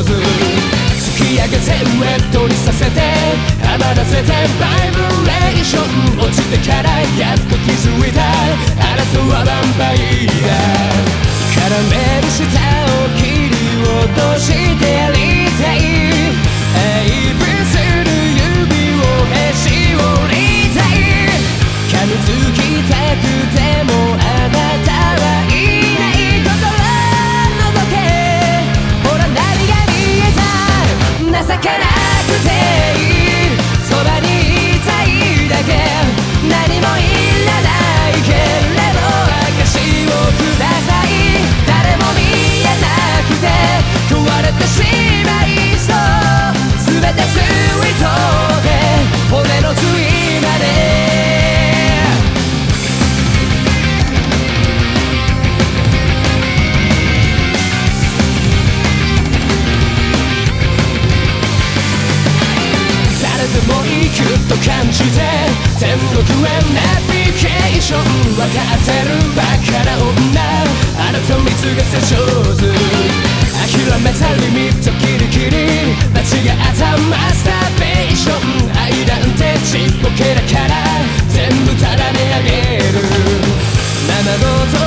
突き上げてウェットにさせて。はらせてバイブレーション落ちてからやっと気づいたあなた。はバンパイヤ絡める下を切り落としてやり I don't time.